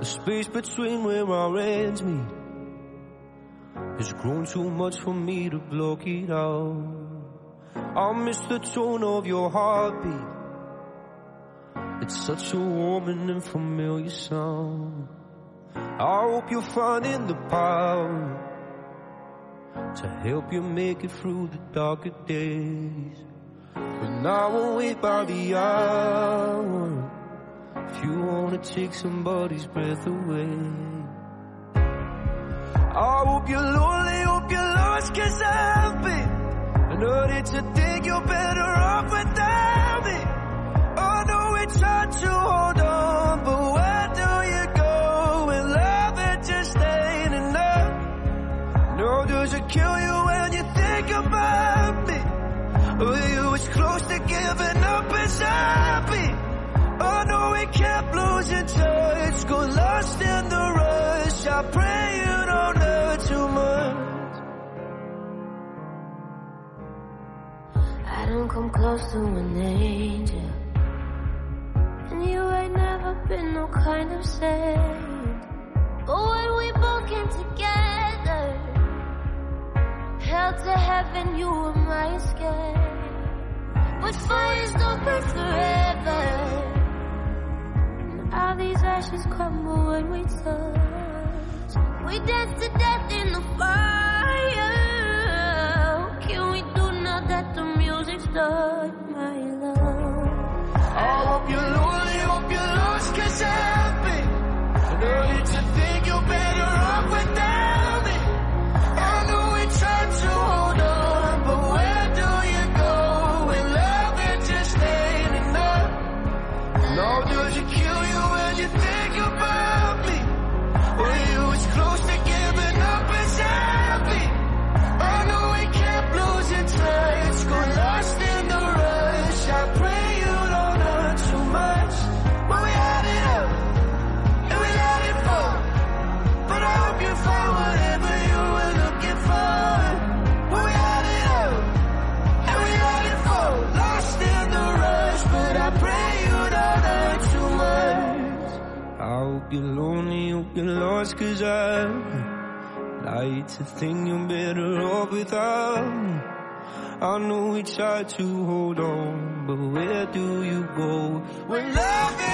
The space between where our ends meet has grown too much for me to block it out. I miss the tone of your heartbeat. It's such a warm and familiar sound. I hope you're finding the power to help you make it through the darker days. But I won't wait by the hour you wanna take somebody's breath away. I hope you're lonely, hope you're lost, cause I've been. I know hurting to think you're better off without me. I know it's hard to hold on, but where do you go when love it just ain't enough? No, does it kill you when you think about me? Or you was close to giving up as happy? Pray you don't hurt too much. I don't come close to an angel. And you ain't never been no kind of saint. But when we both came together, held to heaven, you were my escape. But fires don't burn forever. And all these ashes crumble when we touch. We dance to death you're lonely, you're lost, cause I like to think you're better off without. I know we try to hold on, but where do you go? When love